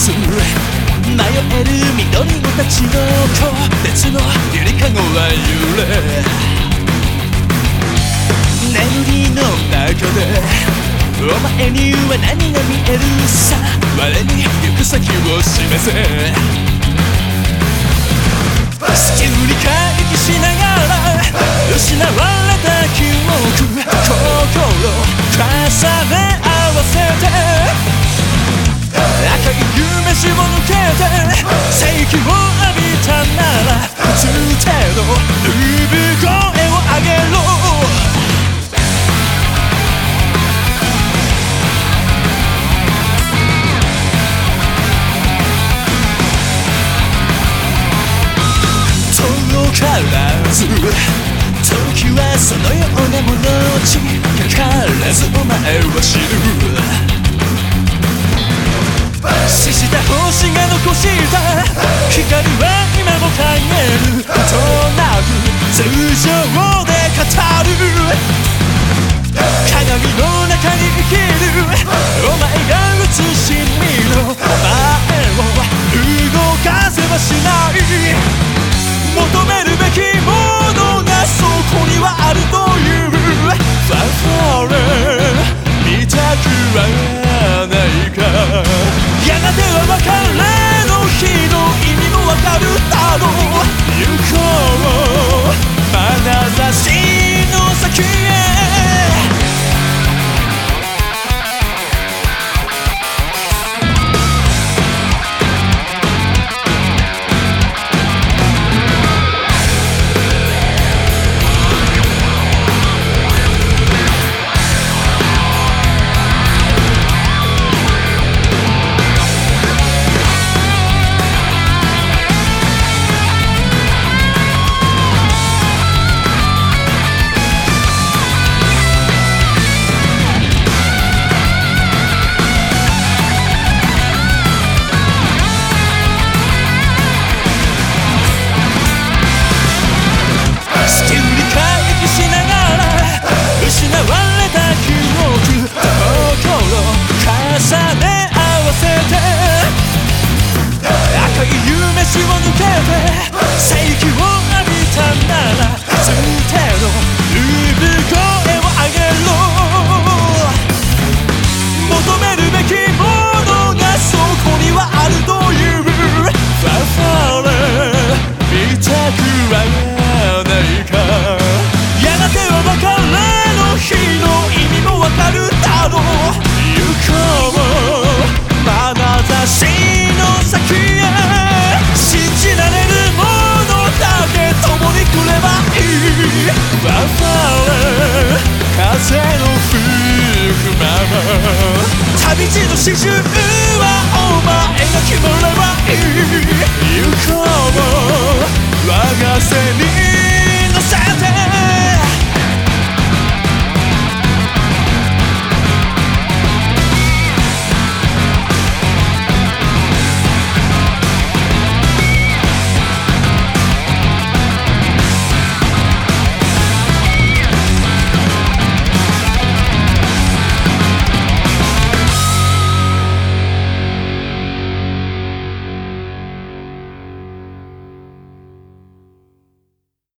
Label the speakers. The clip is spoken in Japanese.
Speaker 1: す迷える緑のたちの子鉄のゆりかごは揺れ眠りの中でお前には何が見えるさ。我に行く先を示せ。からず時はそのようなものちかからずお前は知る死した星が残した光は今も輝くなく通常で語る鏡の中に生きる。forever. 道の刺繍はお前が決まればいい行こう我が背中